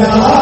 Yeah.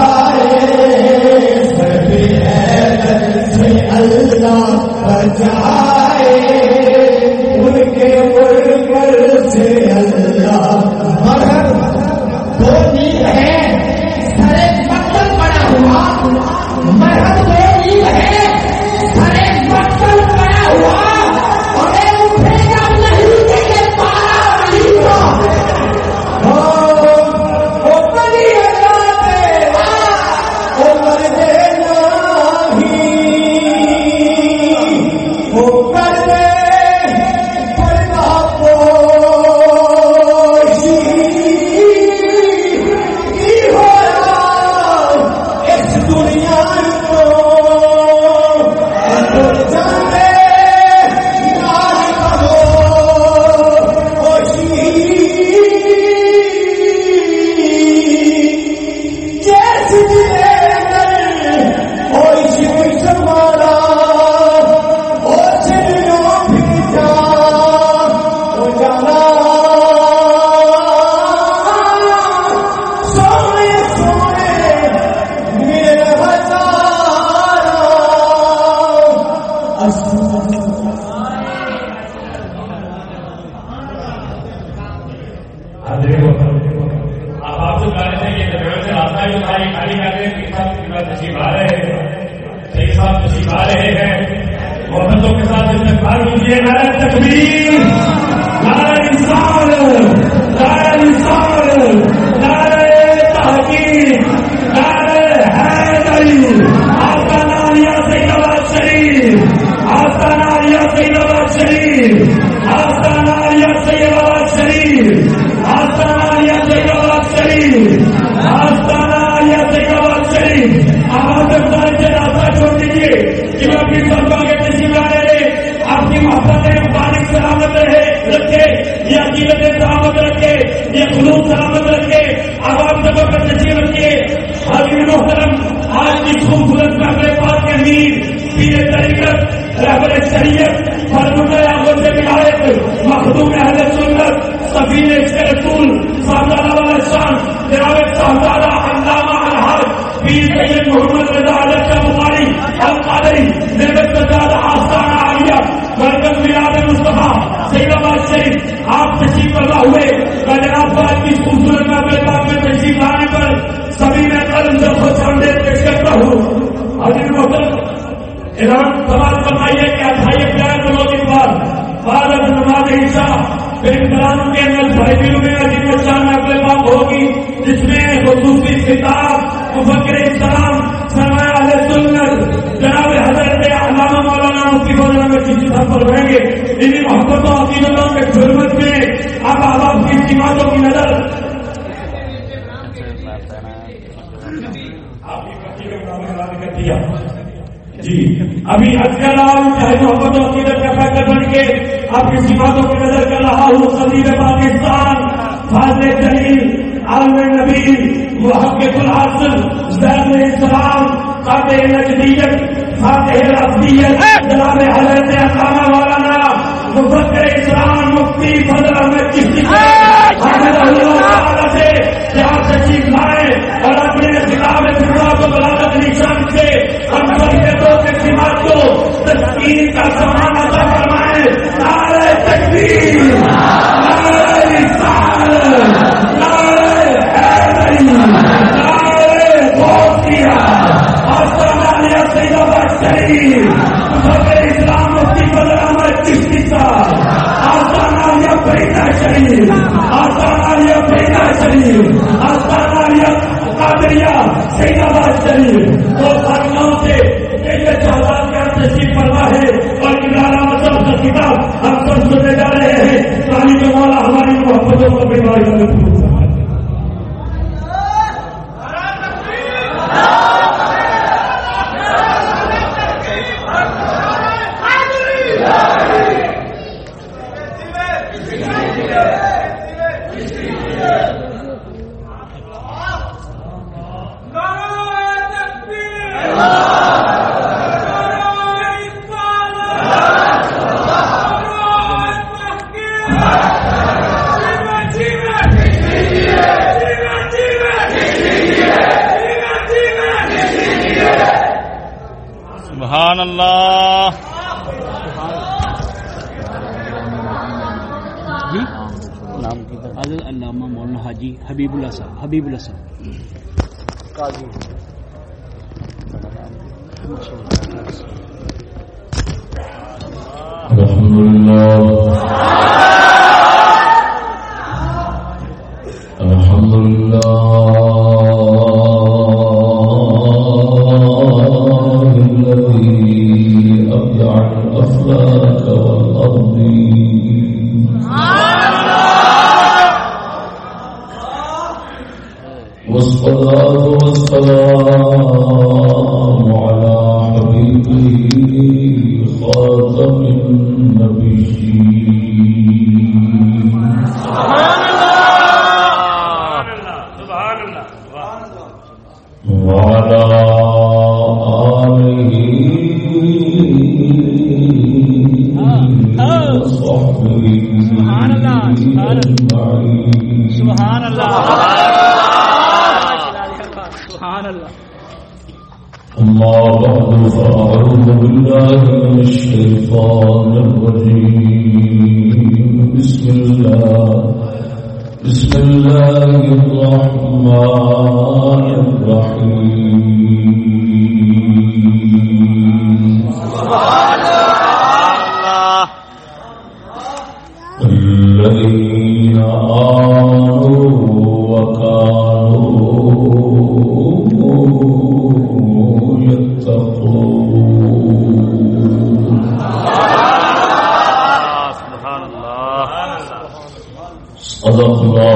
اس خوبصورت محبت پاک کے میر پیر طریقت، رہبر شریعت فرمت فرمود سے ولایت مخدوم اہل سنت سفیر کے رسول صاحب والا شان جناب صاحبزادہ علامہ الحاج، پیر سید محمد رضا علیہ شاہ بخاری القادری نعمت سجاد آستانہ عالیہ، مرکز ملاد مصطفیٰ سید آباد شریف، آپ تشریف پیدا ہوئے، میں جناب صاحب کی خوبصورت سفر پر رہیں گے انہیں محبتوں اور قیمتوں کے ضرورت میں آپ آباد کی قیمتوں کی نظر۔ آپ کی کر دیا۔ جی ابھی اچھا رام چاہے محبتوں کی نظر بن کے آپ کی سیماتوں کی نظر کر رہا ہوں۔ سبیر پاکستان، فاضل جلیل، عالم نبی محقق العاصل زہر الاسلام قاتل نجدیت، فاتح الاسلیت جناب حضرت اپنی بدلا میں کسی ہاں، جی، جی، جی، سے پیار سے چیز لائے اور اپنے خلاف فکرا کو بلاغت نشان سے ہم سب کے دو اجتماعات کو تسکین کا سامان عطا فرمائے۔ نعرہ تکبیر۔ نعرہ رسالت شریف شریف آسانیہ پڑتا ہے اور ادارہ کا کتاب ہم سب سننے جا رہے ہیں تعلیم والا ہماری محبتوں کو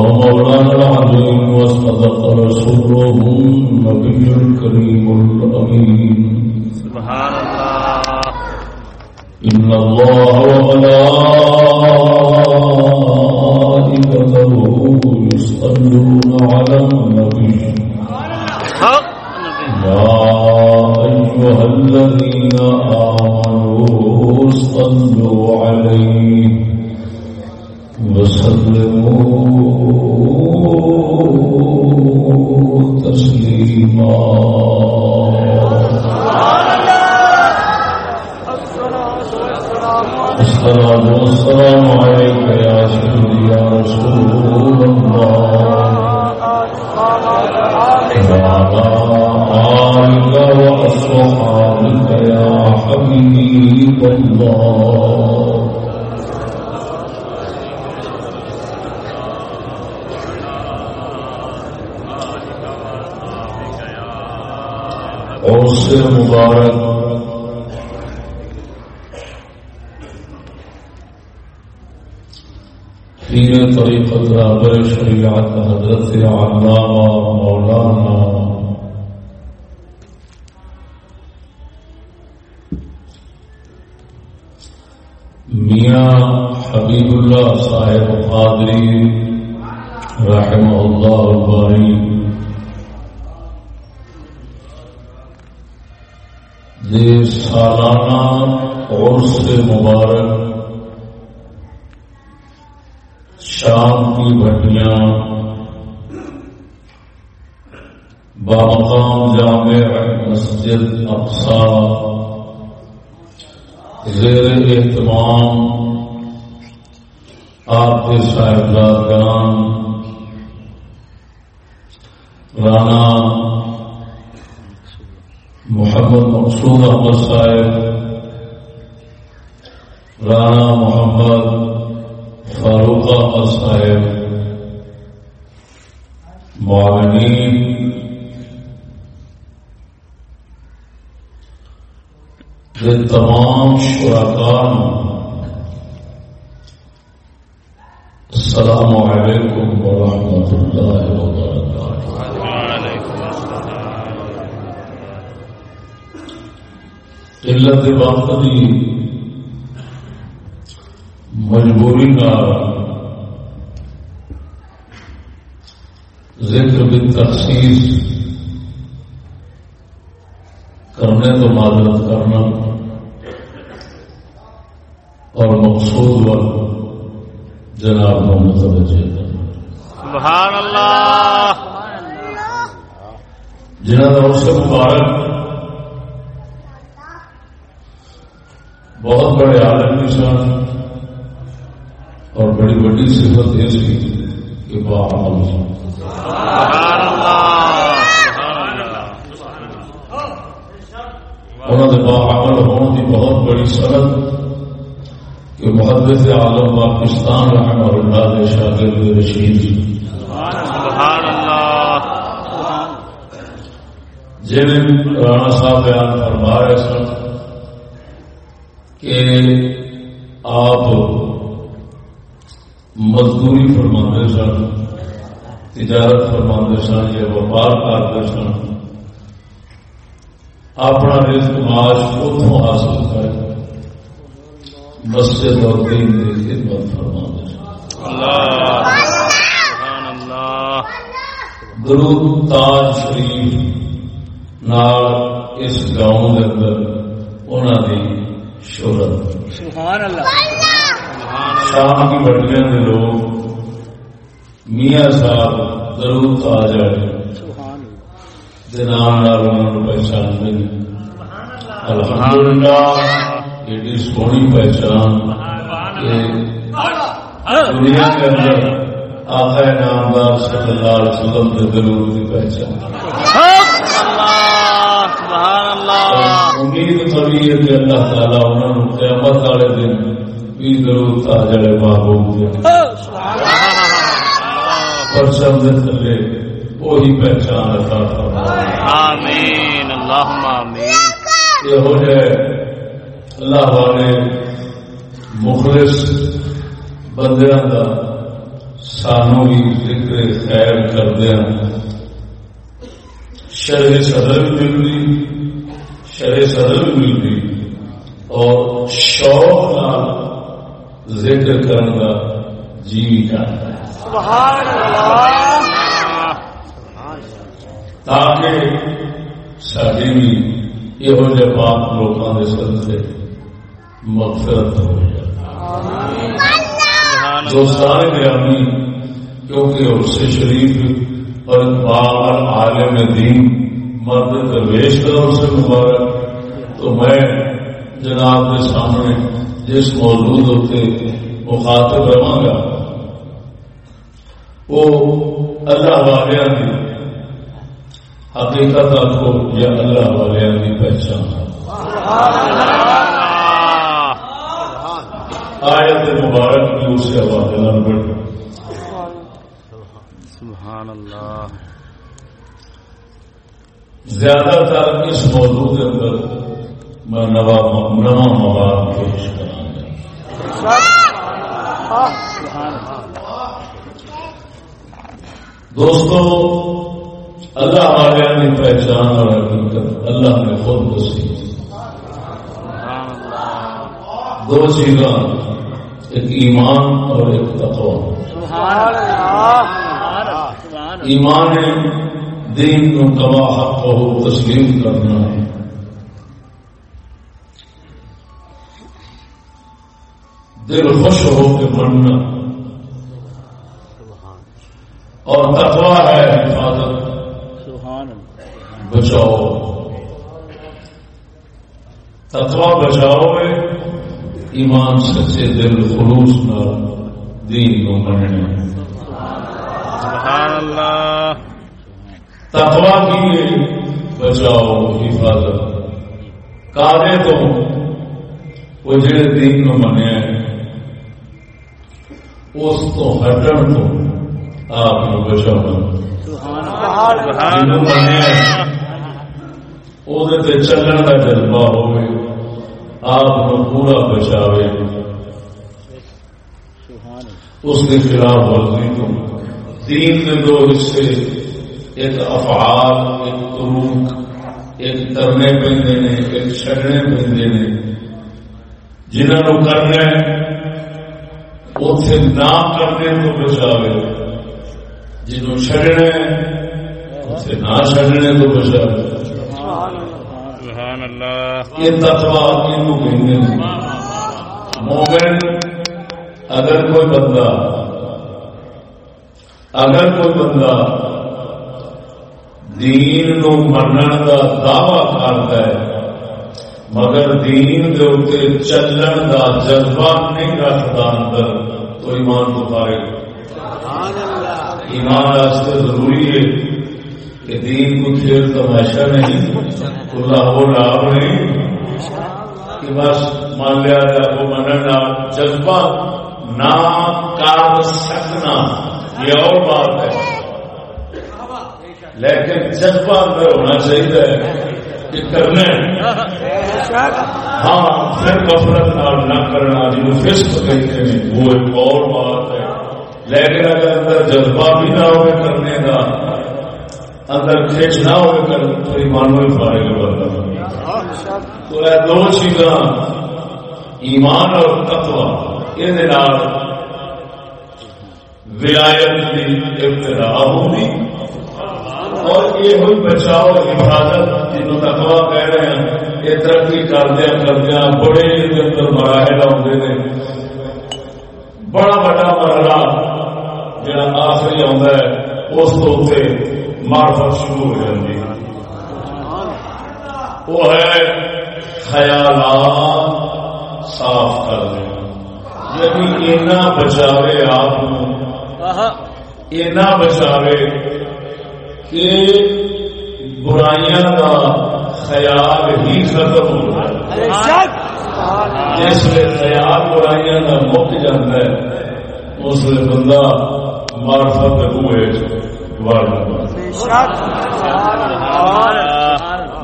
مولانا العظيم وصدق رسوله النبي الكريم الأمين سبحان الله إن الله وملائكته يصلون على النبي النبي يا أيها الذين آمنوا صلوا عليه وسلموا تسليما الصلاة والسلام عليك يا سيدي يا رسول الله وعلى آلك وأصحابك يا حبيب الله اور سے مبارک پیر طریقت رابر شریعت حضرت علامہ مولانا میاں حبیب اللہ صاحب قادری رحمہ اللہ الباری یہ سالانہ عرس مبارک شام کی بھٹیاں بامقام جامع مسجد اقسا زیر اہتمام آپ کے صاحبزادگان، رانا محمد مقصود احمد صاحب، رانا محمد فاروق احمد صاحب، معاونین، یہ تمام شراکان السلام علیکم ورحمۃ اللہ وبرکاتہ۔ قلت وقت کی مجبوری کا ذکر بھی تخصیص کرنے تو معذرت کرنا اور مقصود وقت جناب کو متوجہ سبحان نے اس سے مبارک بہت بڑے عالم بھی سن اور بڑی بڑی صفت یہ سی کہ انہوں نے باعمل ہونے کی بہت بڑی سند کہ محدث عالم پاکستان رحمہ اللہ نے شاگرد رشید جن رانا صاحب بیان فرما رہے سن کہ آپ مزدوری فرماندے سن، تجارت فرماندے سن، یا وپار کرتے سن، اپنا رزق معاش اتوں حاصل کر مسجد اور دین کی خدمت فرماندے سن۔ الله درود تاج شریف نال اس گاؤں کے اندر انہوں کی شہرت۔ سبحان اللہ شام کی کے لوگ میاں صاحب نے پہچانتے ہیں الحمدللہ ایڈی سونی پہچان۔ دنیا کے اندر آقا نامدار صلی اللہ علیہ وسلم کے درود کی پہچان۔ الله سبحان الله امید ہے کہ اللہ تعالیٰ انہوں نے قیامت والے دن بھی ضرور تاجر محبوب دیا پرچم دے تھلے وہی پہچان عطا فرمائے۔ آمین اللہم آمین۔ یہ ہو جائے اللہ والے مخلص بندیاں دا سانو بھی ذکر خیر کردیا شرح صدر بھی ملتی شرح صدر بھی ملتی اور شوق نال ذکر کرنے کا جی جاتا ہے۔ تاکہ ساری بھی یہ پاک لوگوں کے سر سے مغفرت ہو جائے۔ سبحان دوستان گرامی کیونکہ اس سے شریف اور اقبال عالم دین مرد درویش کا اس سے مبارک۔ تو میں جناب کے سامنے جس موجود ہوتے مخاطب رہا گا وہ اللہ والوں کی حقیقت کو یا اللہ والوں کی پہچان آیت مبارک کی اس سے حوالے بڑھ۔ سبحان اللہ۔ زیادہ تر اس موضوع کے اندر میں نوا نواں مواد پیش کروں گا۔ دوستو اللہ والے کی پہچان اور حقیقت اللہ نے خود دسی۔ سبحان اللہ دو چیزاں ایک ایمان اور ایک تقوی۔ ایمان دین کو کما حق ہو تسلیم کرنا ہے۔ دل خوش ہو کے بننا اور تقوا ہے، حفاظت۔ بچاؤ۔ تقوا بچاؤ میں ایمان سچے دل خلوص نہ، دین کو مننے سبحان اللہ۔ تقوا کی بچاؤ حفاظت۔ کارے تو وہ جڑے دین کو منیا اس تو ہٹن تو آپ کو بچاؤ۔ چلن کا جذبہ ہوئے۔ آپ کو پورا بچاوے۔ اس کے خلاف ورزی کو دین کے دو حصے ایک افعال ایک تروک ایک کرنے پہنتے نے ایک چڑنے پہنتے نے جنہوں کرنا اتنے نہ کرنے تو بچاوے۔ جنہوں چڑنا اتنے نہ چڑنے تو بچاوے۔ سبحان اللہ۔ یہ مومن اگر کوئی بندہ اگر کوئی بندہ دین نو منن کا دعوی کرتا ہے، مگر دین کے اتنے چلن کا جذبہ نہیں رکھتا اندر، تو ایمان کو پائے ایمان واسطے ضروری ہے کہ دین کو کھیل تماشا نہیں، اللہ وہ لابھ نہیں کہ بس مان لیا جائے وہ مننا جذبہ نہ کر سکنا۔ یہ اور بات ہے۔ لیکن جذبہ اندر ہونا چاہیے کہ کرنا ہاں پھر غفلت نال نہ کرنا جنہوں فسق کہتے ہیں، وہ ایک اور بات ہے۔ لیکن اگر اندر جذبہ بھی نہ ہو کرنے کا، اندر کھچ نہ ہو کر تو ایمان میں پارے کے تو یہ دو چیزاں، ایمان اور تقوی، یہ ولایت کی ابتدا ہوگی۔ اور یہ ہوئی بچاؤ حفاظت جنہوں تقوا کہہ رہے ہیں، یہ ترقی کردیا کردیا بڑے اندر مراحل آتے ہیں بڑا بڑا مرحلہ جڑا آخری آتا ہے، اس کو اتنے مارفت شروع ہو جاتی وہ ہے خیالات صاف کر دیں یعنی اینا بچاوے آپ اینا بچاوے کہ برائیاں کا خیال ہی ختم ہو جائے۔ جس ویل تیار برائیاں کا مک جاتا ہے اس ویل بندہ مارفت ہوئے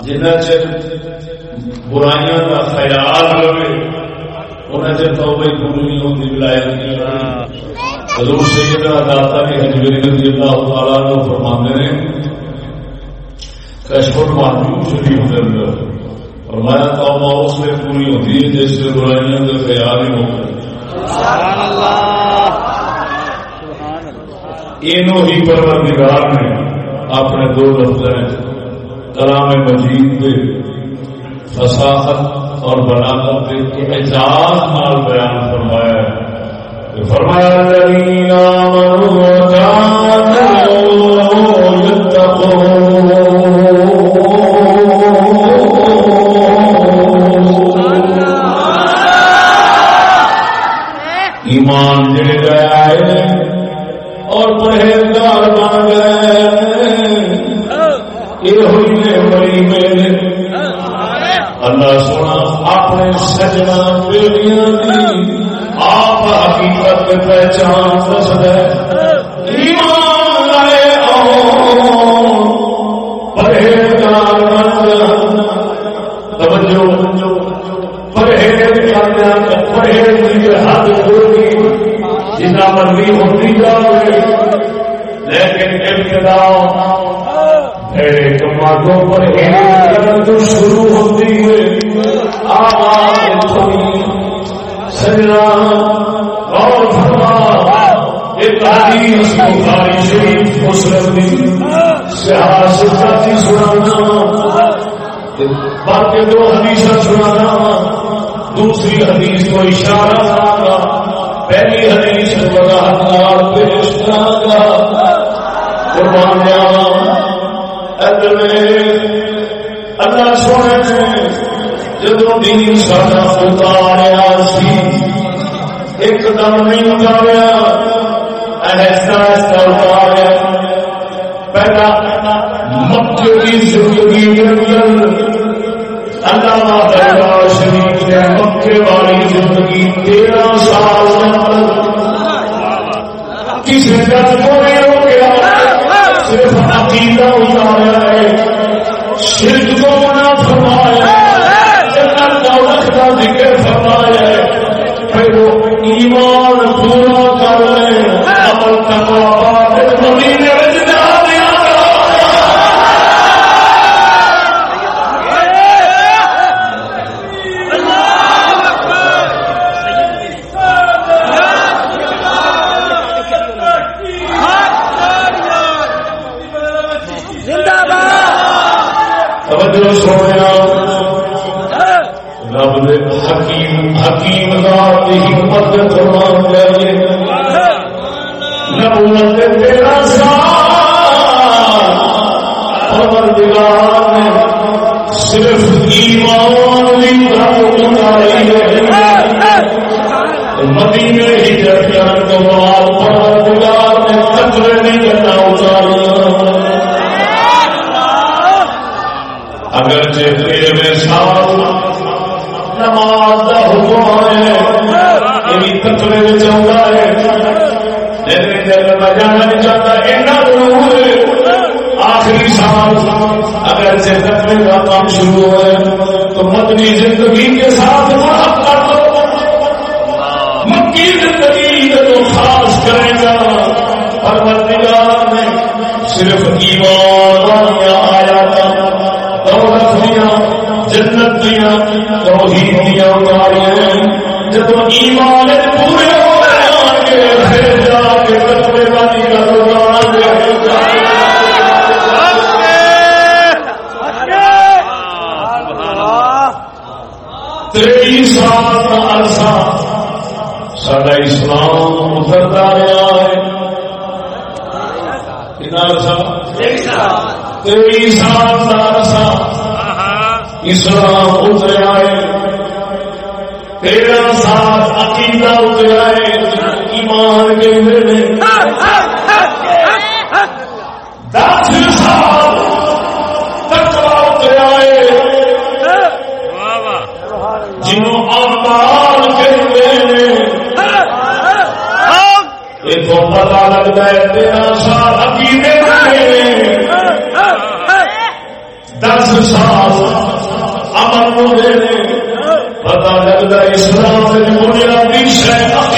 جنہ چر برائیاں کا خیال رہے انہیں چر توبہ پوری نہیں ہوتی ولایت حضور سیدنا داتا کی حجوری رضی اللہ تعالیٰ کو فرمانے کشف المعلوم شریف کے اندر۔ فرمایا توبہ اس میں پوری ہوتی ہے جس سے برائیاں خیال ہی ہوتا یہ ہی پروردگار نے اپنے دو دفتر کلام مجید کے فصاحت اور بلاغت کے اعجاز مال بیان فرمایا۔ فرمایا الذين آمنوا وكانوا يتقون۔ ایمان جڑے گئے آئے اور پرہیزگار بن گئے۔ یہ ہوئی نے بڑی میرے اللہ سونا اپنے سجنا بیڑیاں دی آپ حقیقت پہچان دس ایمان لائے آؤ۔ پرہیزگار بن توجہ۔ پرہیز کرنا پرہیز کی حد ہوگی جنا مرضی ہوتی جائے۔ لیکن ابتدا کماٹوں پر شروع ہوتی حدیث بخاری شریف مسلم دی سنانا باقی دو حدیث سنانا دوسری حدیث کو اشارہ کرنا پہلی حدیث وضاحت پیش کرنا قربان جاوا اللہ سونے نے جدو دین سارا اتاریا سی ایک دم نہیں اتاریا۔ پہلا کی زندگی کے اندر دربار شریف نے مکے والی زندگی تیرہ سال کسی کو نہیں روکیا صرف عقیدہ اتارا ہے نہیں کرنا اگر چیتری میں نماز کا حکم ہے یہ کترے میں چاہتا ہے لیکن جب میں جانا نہیں چاہتا ایسا ضرور ہے آخری سال اگر چیتنے کا کام شروع ہے تو مدنی زندگی کے ساتھ کر دو مکی زندگی تو خاص کرے گا پروردگار نے صرف ایمان آیا تھا دولت دیا جنت دیا توحید دیا اتاری جب ایمان پورے ہو گئے پھر جا کے کتنے والی کا تری سال کا عرصہ سڈا اسلام اترتا رہا ہے۔ کتنا تیئی سال کا اسلام اتریا ہے تیرہ سال عقیدہ اتریا ہے ایمان کے دس سال اتریا ہے ایسے پتا لگتا ہے، تیرا سال عقیدے دس سال امن ہو گئے پتا لگتا ہے اسلام بنیادی شہ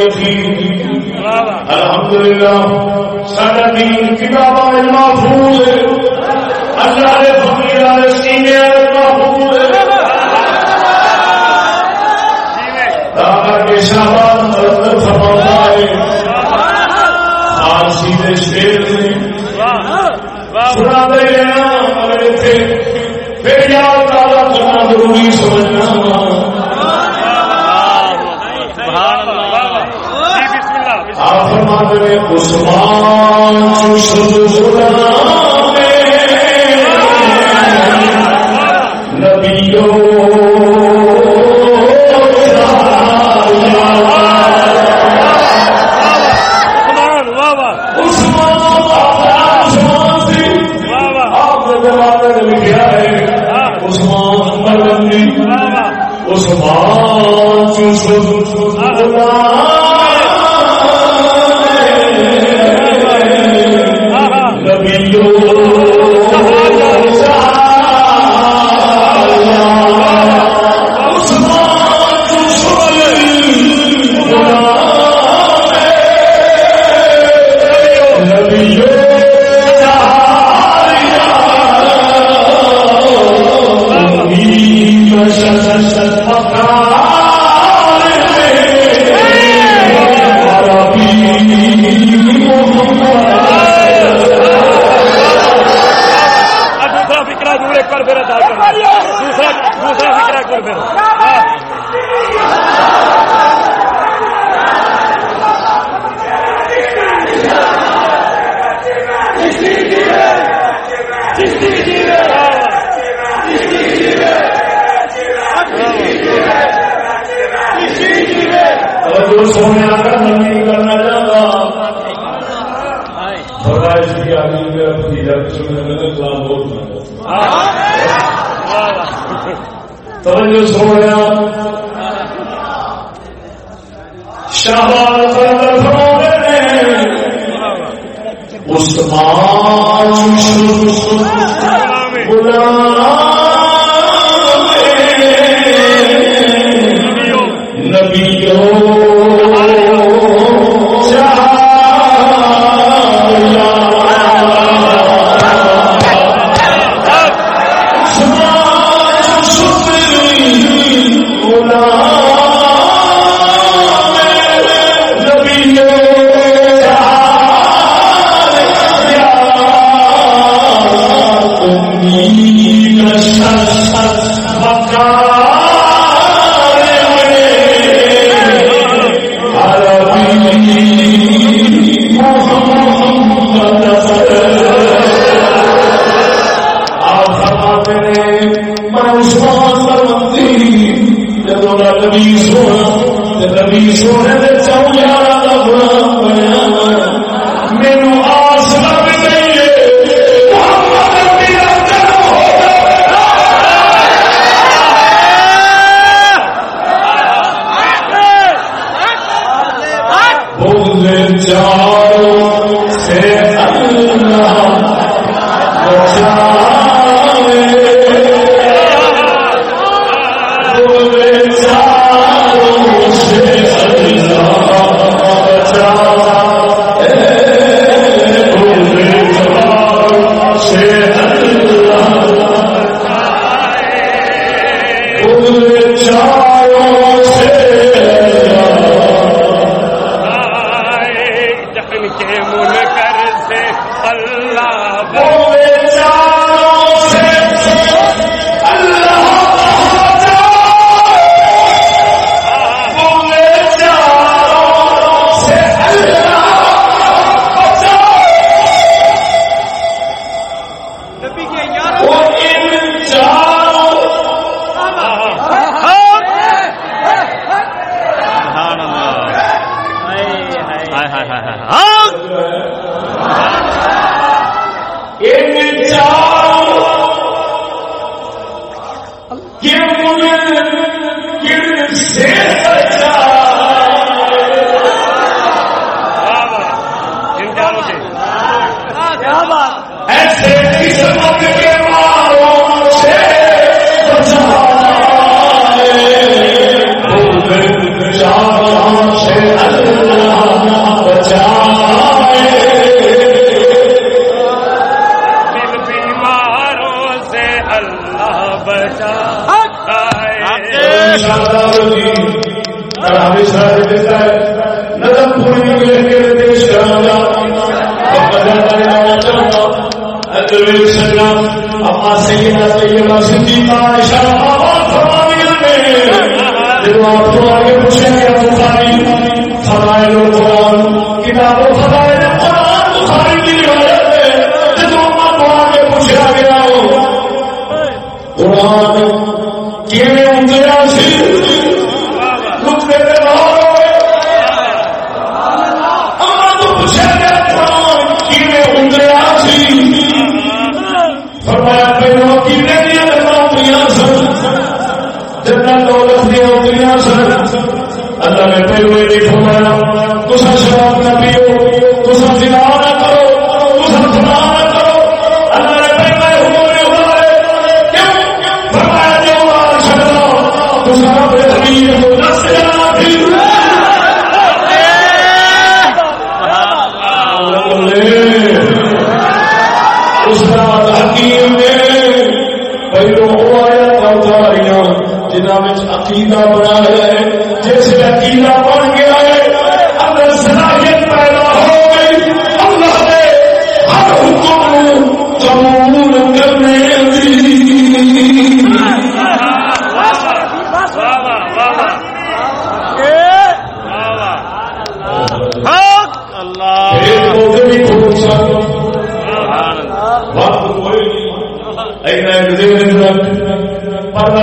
گئی تھی الحمدللہ سارا دین کتاب محفوظ اللہ عثمان چشت غلام اس سونا شہباز فرماتے عثمان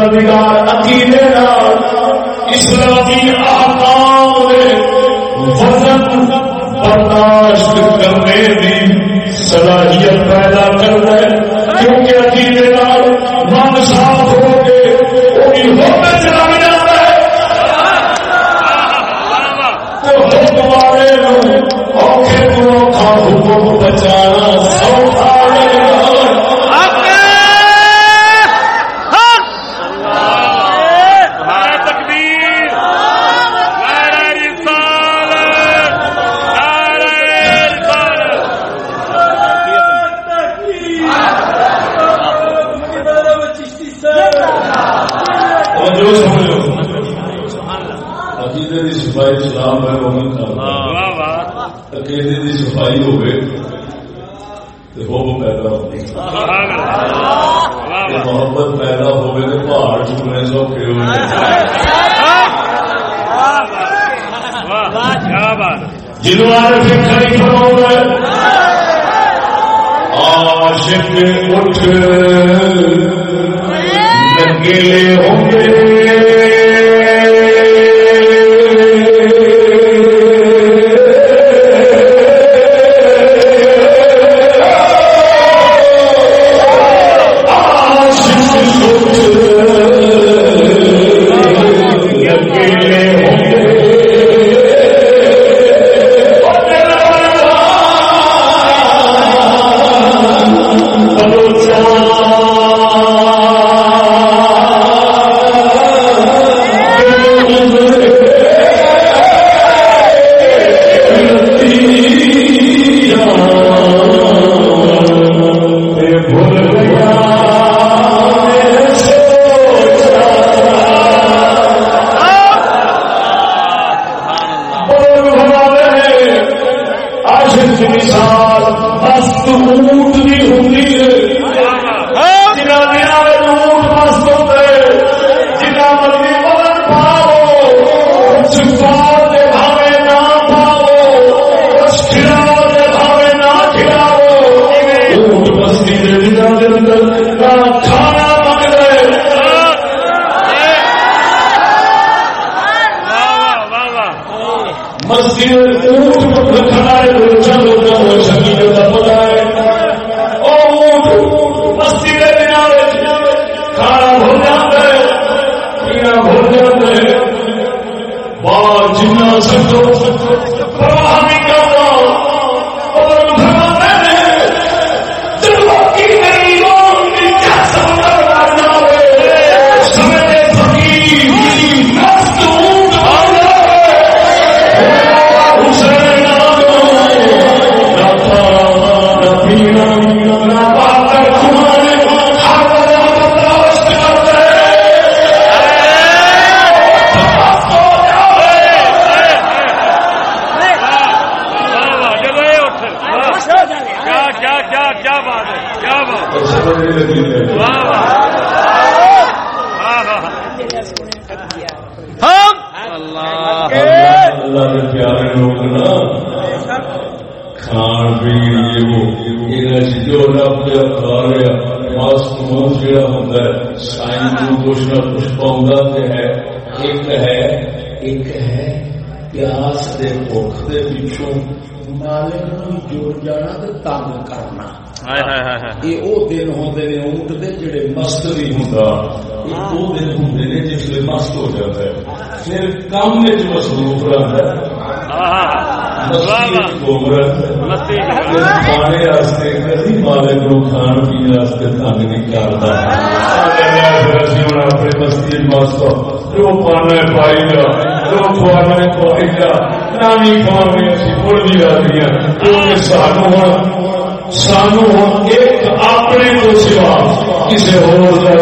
Namiga نامی پاوے اسی مڑ دی آدیاں سانو ہوں سانو ہوں ایک اپنے تو سوا کسی اور دا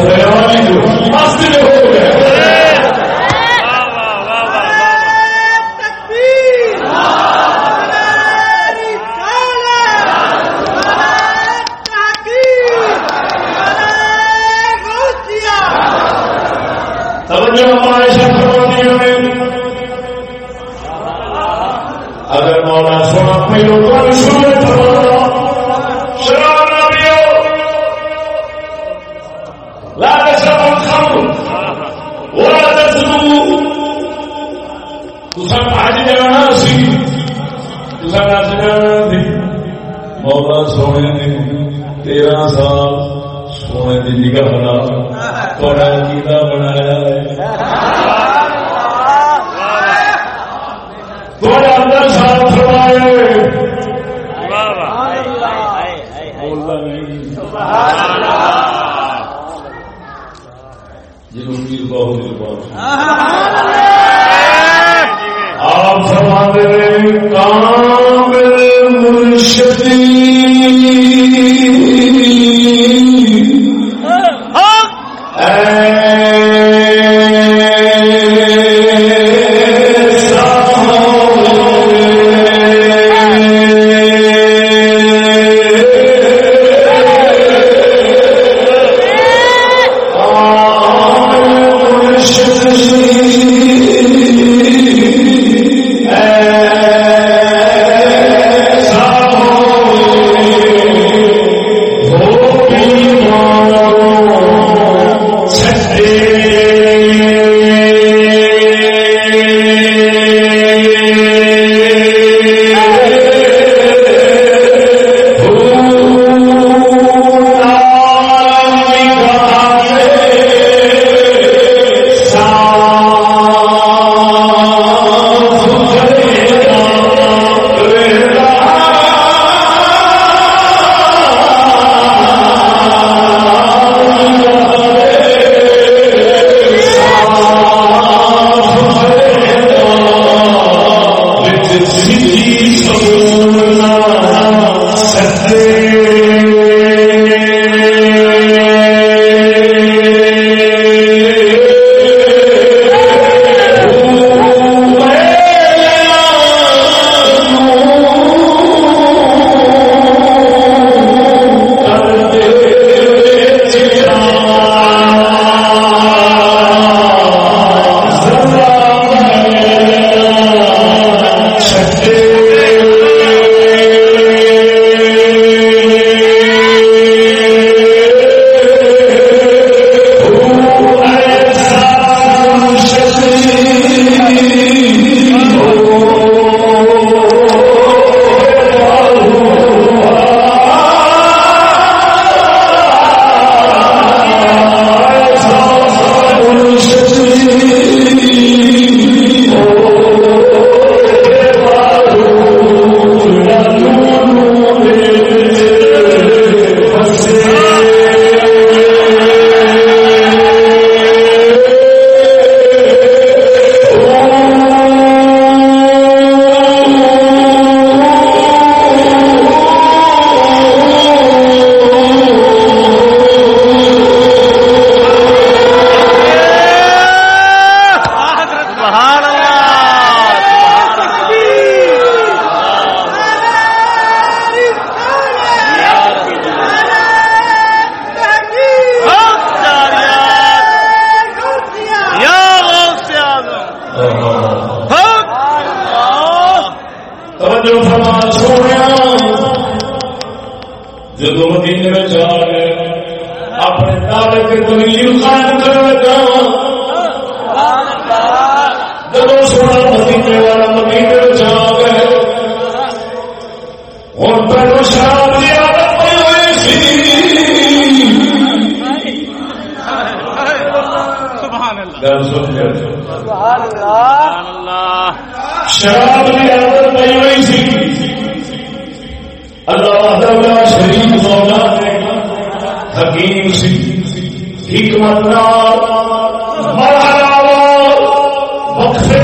بخشے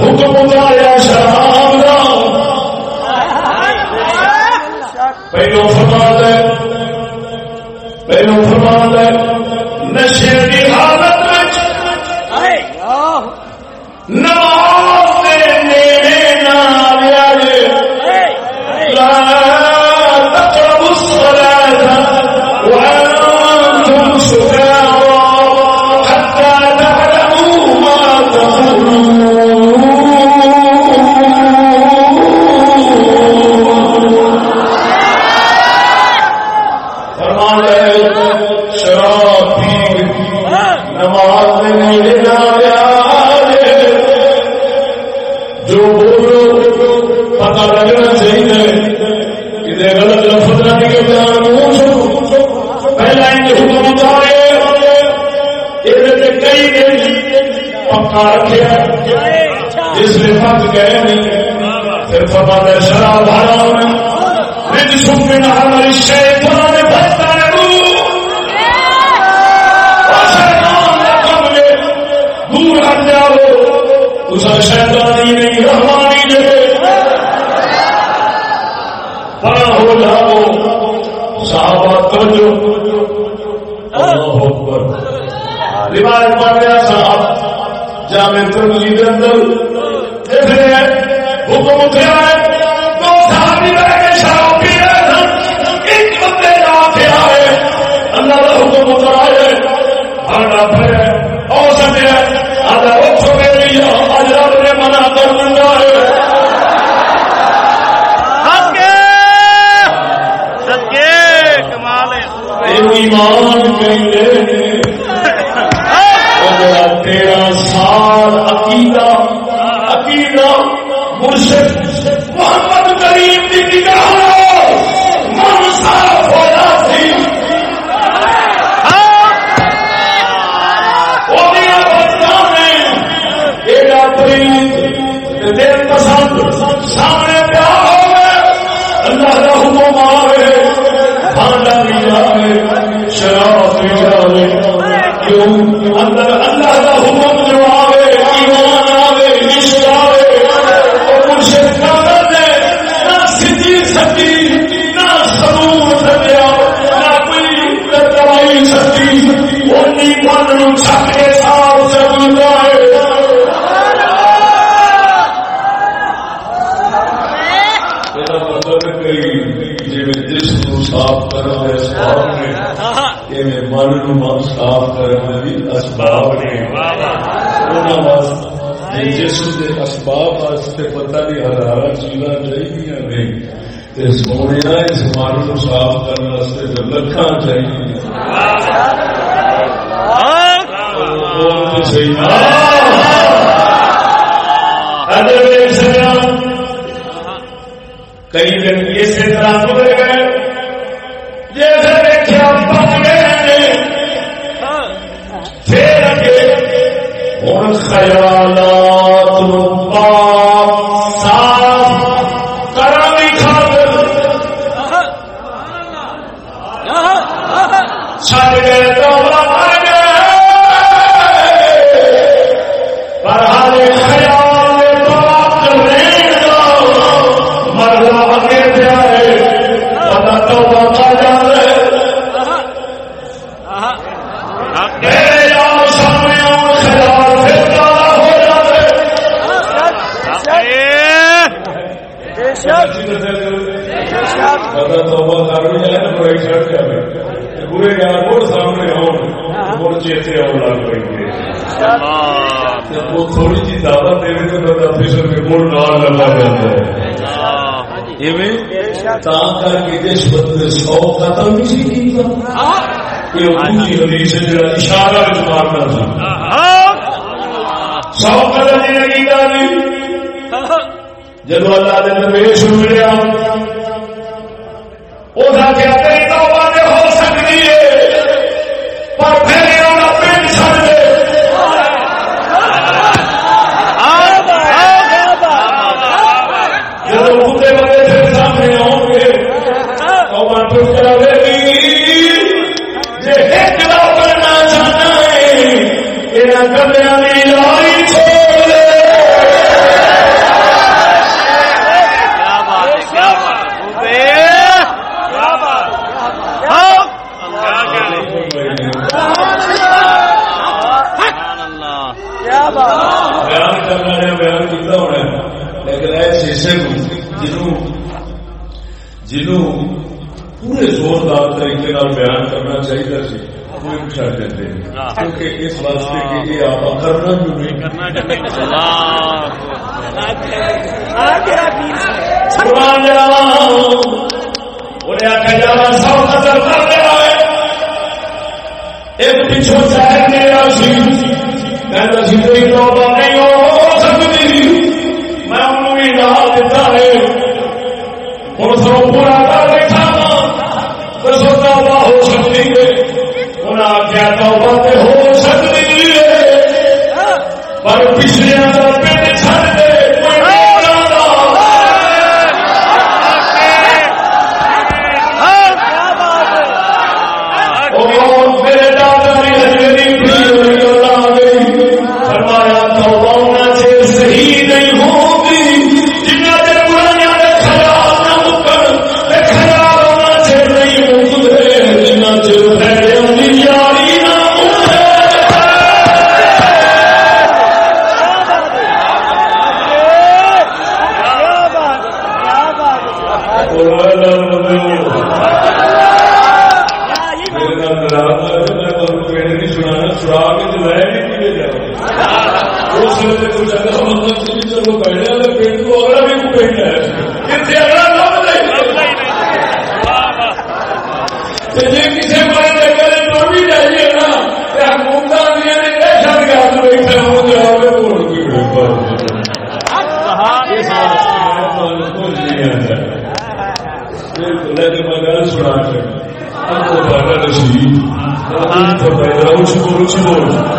حکم اتاریا شراب ہے شراب حرام ہے رج سکھ ہماری شیطان ہے۔ دور ہٹ جاؤ۔ شیطانی نہیں رحمانی بڑا ہو جاؤ۔ صحابہ توجہ۔ اللہ اکبر۔ روایت پڑھ گیا صاحب، جامع ترمذی کے اندر۔ ایمان تیرا سال عقیدہ عقیدہ مرشد محمد کریم کی نگاہ من صاف ہو جاتی دل پسند، سامنے پیا ہوگا اللہ کا حکم آئے کھانا بھی جائے شراب کیوں؟ اندر اللہ کا حکم جو آئے ایمان آئے عشق آئے اور مرشد کا درد نہ سیدھی سکی نہ سبور سکیا نہ کوئی دوائی سکی وہ نہیں من چھک پتہ نہیں ہزار چیزاں چاہیے نہیں سونے اس من نو صاف کرنے واسطے چاہیے کئی دن وہ تھوڑی جی دعوت دے تو پھر کے نال لگا جاتا ہے کر کے جس بندے سو ختم نہیں اشارہ مارنا سو قدم نہیں۔ لگی جب اللہ نے نویش ملیا چھوڑ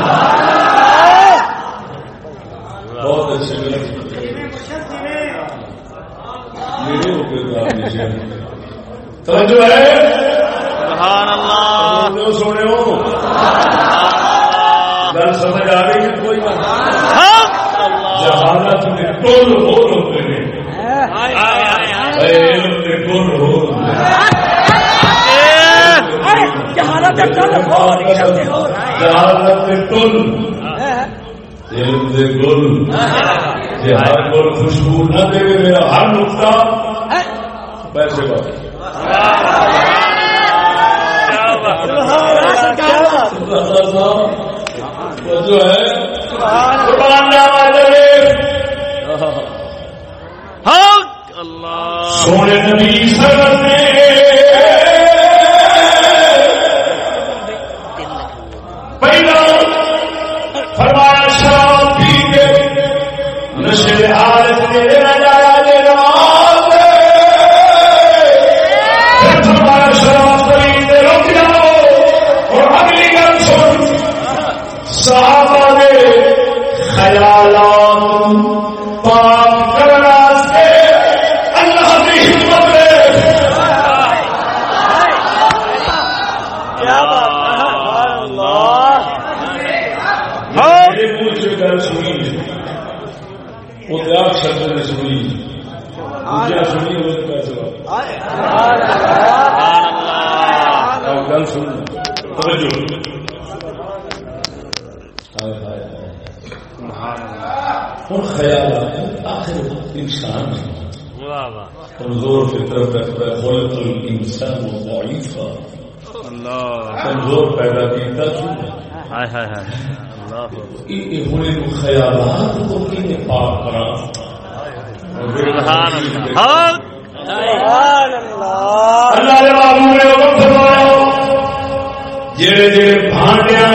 جڑے جڑے بھانڈیا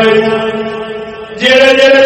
جڑے جڑے برتن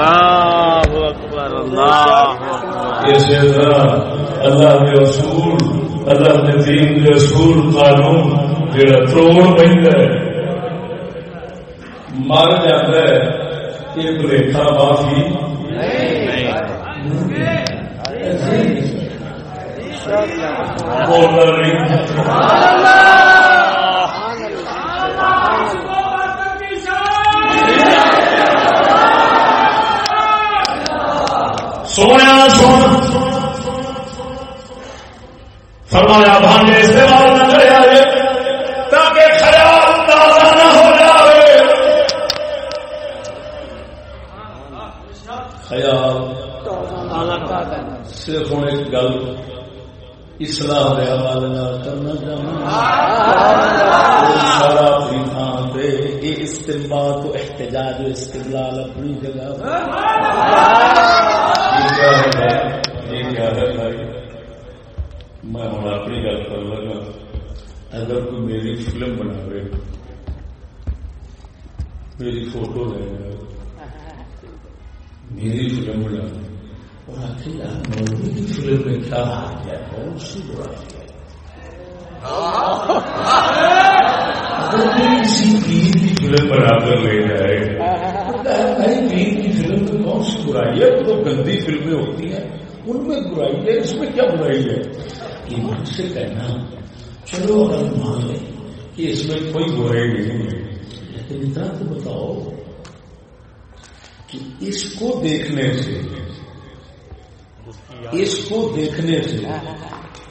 اللہ اکبر اللہ اسی طرح اللہ کے اصول اللہ کے دین کے اصول قانون جڑا توڑ پہنتا ہے۔ مر جاتا ہے یہ بریکھا معافی۔ نہیں۔ سویا سن فرمایا بھانجے استعمال نہ کرے آئے، تاکہ خیال تازہ نہ ہو جائے خیال، صرف ہوں ایک گل، اصلاح کے حوالے کرنا چاہنا سارا تھان پہ یہ استعمال تو احتجاج استقلال اپنی جگہ۔ یہ ہے یہ کیا ہے بھائی میں ہوں اپنی گل کر لگا اگر کوئی میری فلم بنا میری فوٹو لے گا میری فلم بنا اور آخر مولوی کی فلم میں کیا آ گیا کون سی برائی ہے اگر کوئی کسی پیر کی فلم بنا کر لے جائے بھائی پیر برائی ہے وہ تو گندی فلمیں ہوتی ہیں، ان میں برائی ہے اس میں کیا برائی ہے؟ ایمان سے کہنا، چلو اگر مان لیں کہ اس میں کوئی برائی نہیں ہے، لیکن اتنا تو بتاؤ کہ اس کو دیکھنے سے، اس کو دیکھنے سے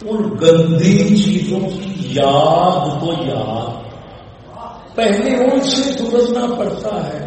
ان گندی چیزوں کی یاد تو یاد، پہلے ان سے گزرنا پڑتا ہے۔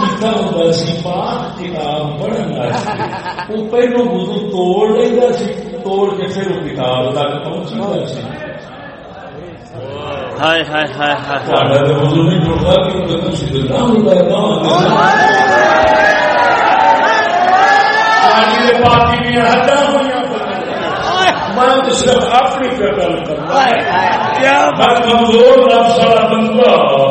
کیتا ہوندا سی پاک کتاب پڑھن واسطے وہ پہلو وضو توڑ لیندا سی توڑ کے پھر وہ کتاب تک پہنچدا سی ہائے ہائے ہائے ہائے تہاڈا تے وضو نہیں ٹوٹدا کیونکہ تسی تے نہ ہوندا ہے پانی دے پاکی دیاں حداں ہوئیاں میں تو صرف اپنی پہ گل کرنا میں کمزور نفس والا بندہ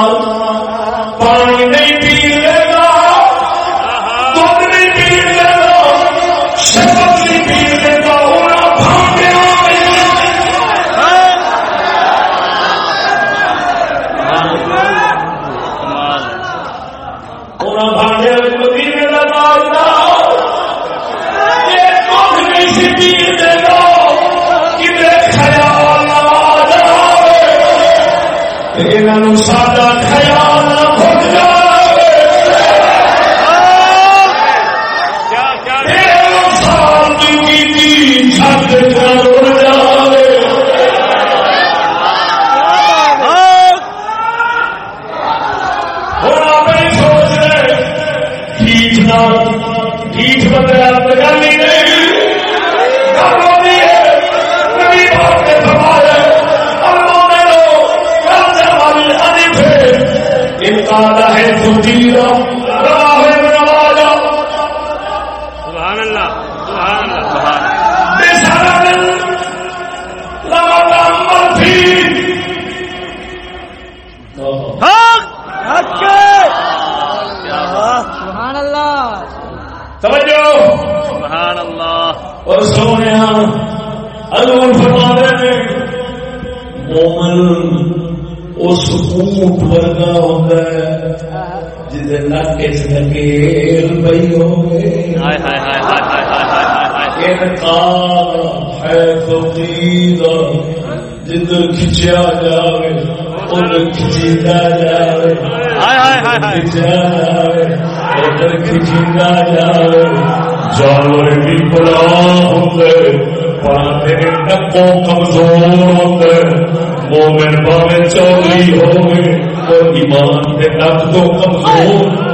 شکیل بھائی جدھر کھچیا جاوے ادھر کھچیتا جاوے ادھر کھچیتا جاوے جانور بھی بلا ہوتے پرانے ڈکوں کمزور ہوتے مومن پاوے چوری ہوئے ایمان کے ڈک تو کمزور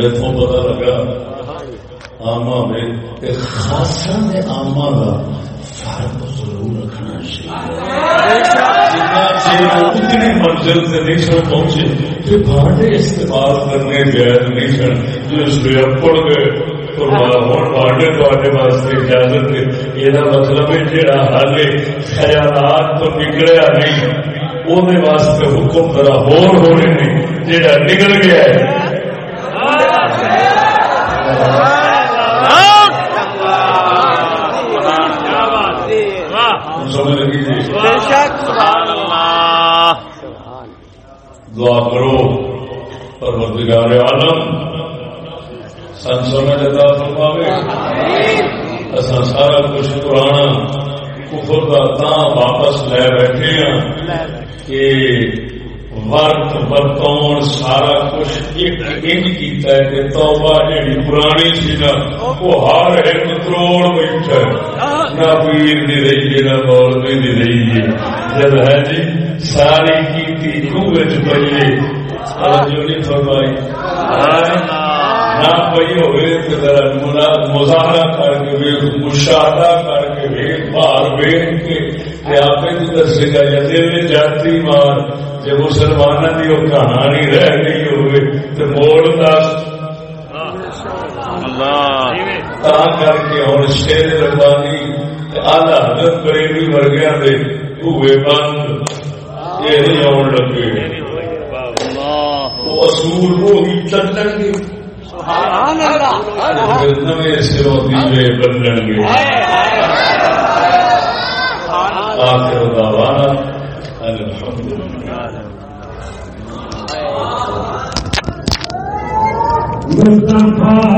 اور اتوں پتا لگا۔ آما میں خاصا نے آما کا فرق ضرور رکھنا چاہیے۔ جی، اتنی منزل سے نہیں سن پہنچے کہ بھاڑے استعمال کرنے جائز نہیں سن جو اس لیے پڑ گئے واسطے اجازت یہ مطلب ہے جہاں حالے خیالات تو نکلیا نہیں وہ واسطے حکم ذرا ہور ہونے نہیں جہاں نکل گیا ہے دعا کرو پروردگار عالم سن سونا جتا فرماوے۔ اصا سارا کچھ پرانا کفر کا واپس لے بیٹھے ہاں۔ کہ ورت برتون سارا کچھ انج کیتا ہے کہ توبہ پرانی سی نا وہ ہر ایک کروڑ بیٹھا ہے نہ پیر دی رہی ہے نہ مولوی دی رہی ہے جب ہے جی ساری کیتی خوب پئیے جو نہیں فرمائی نہ پئی ہوئے تو ذرا مظاہرہ کر کے ویخ مشاہدہ کر کے ویخ بار ویخ کے آپ دسے گا یا دل جاتی مار جب مسلمانوں کی وہ کہانی رہ گئی ہوئے تو موڑ دس تا کر کے ہوں شیر ربانی آلہ حضرت بریلی ورگیا دے ہوئے بند یہ نہیں آن لگے وہ اصول وہ ہی چلن گے نویں سروں دیوے بنن گے آخر مصطفیٰ